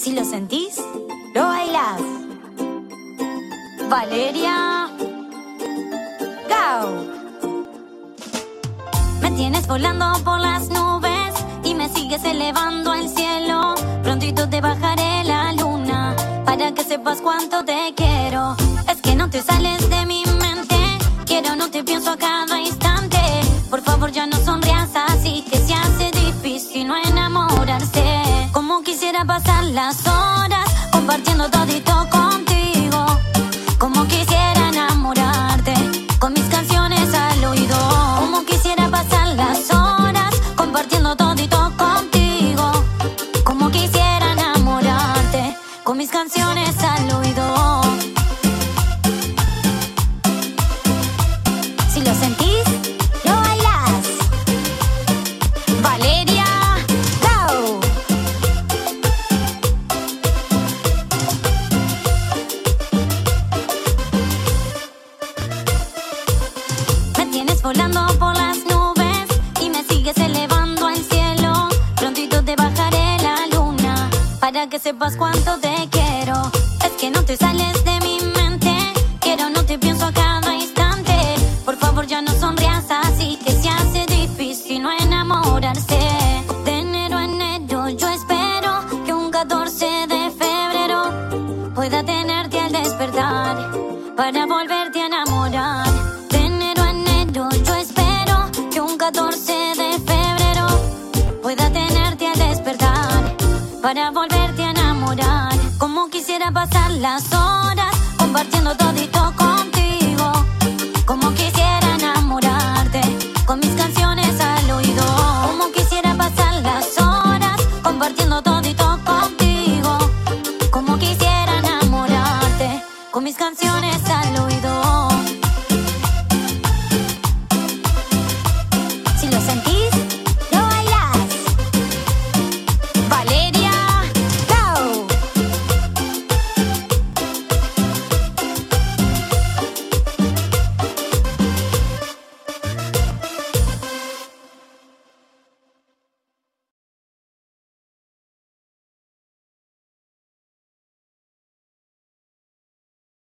Si lo sentís, lo bailás. Valeria. Go. Me tienes volando por las nubes y me sigues elevando al cielo. Prontito te bajaré la luna para que sepas cuánto te quiero. Es que no te sales de mi mente. Quiero, no te pienso a cada instante. Por favor, ya no sonrías así que se hace difícil no enamorarse. Quisiera pasar las horas compartiendo todito contigo. Como quisiera enamorarte con mis canciones al oído. Como quisiera pasar las horas compartiendo todito contigo. Como quisiera enamorarte con mis canciones al oído. Si lo sentís, sepas cuánto te quiero. Es que no te sales de mi mente. Quiero, no te pienso a cada instante. Por favor, ya no sonrías así que se hace difícil no enamorarse. De enero a enero yo espero que un 14 de febrero pueda tenerte al despertar para volverte a enamorar. para volverte a enamorar. Como quisiera pasar las horas compartiendo todito contigo. Como quisiera enamorarte con mis canciones al oído. Como quisiera pasar las horas compartiendo todito contigo. Como quisiera enamorarte con mis canciones al oído.